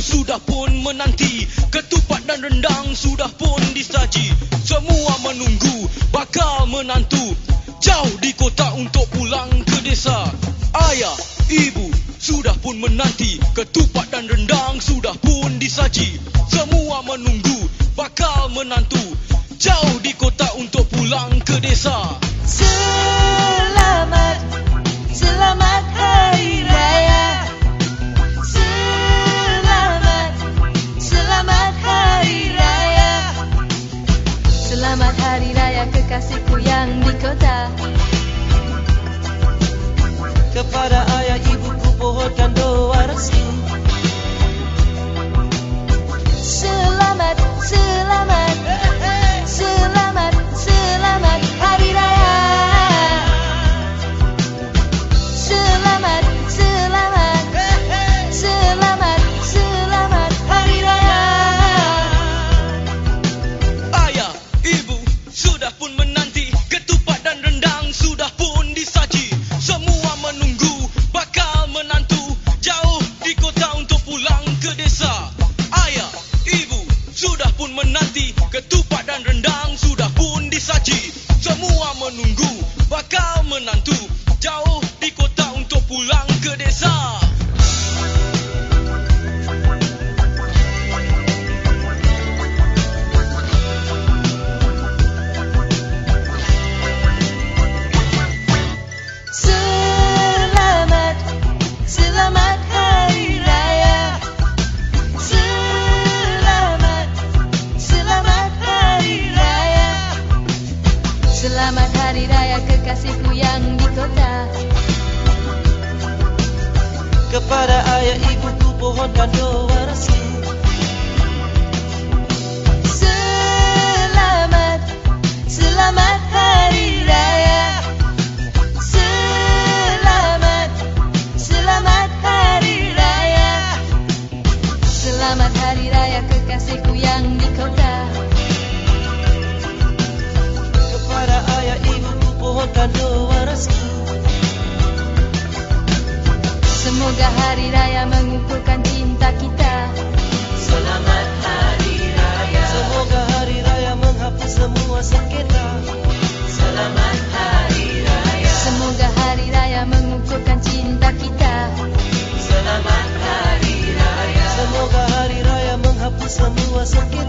sudah pun menanti. Ketupat dan rendang sudah pun disaji. Semua menunggu bakal menantu. Jauh di kota untuk pulang ke desa. Ayah, ibu sudah pun menanti. Ketupat dan rendang sudah pun disaji. Semua menunggu bakal menantu. Jauh di kota untuk pulang ke desa Raya kekasihku yang di kota. Kepada bakal menantu Jauh di kota untuk pulang ke desa Raya kekasihku yang di kota. Kepada ayah ibuku pohonkan doa kado warasku Semoga hari raya mengumpulkan cinta kita. Selamat hari raya. Semoga hari raya menghapus semua sengketa. Selamat hari raya. Semoga hari raya mengumpulkan cinta kita. Selamat hari raya. Semoga hari raya menghapus semua sengketa.